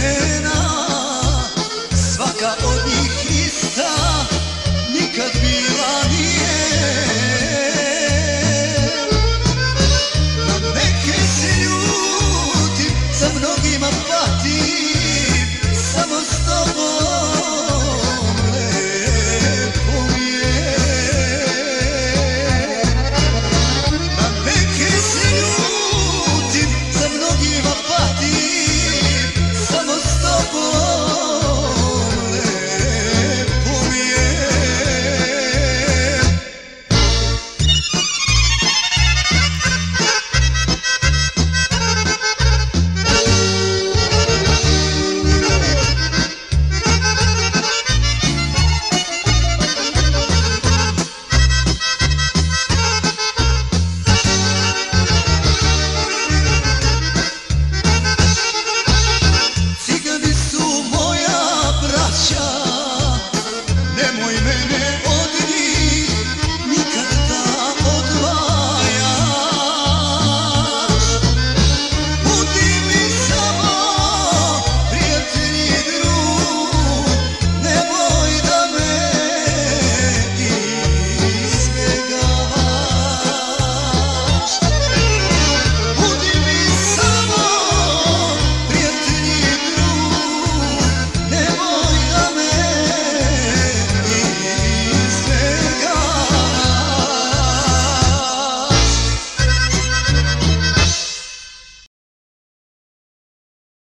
pena.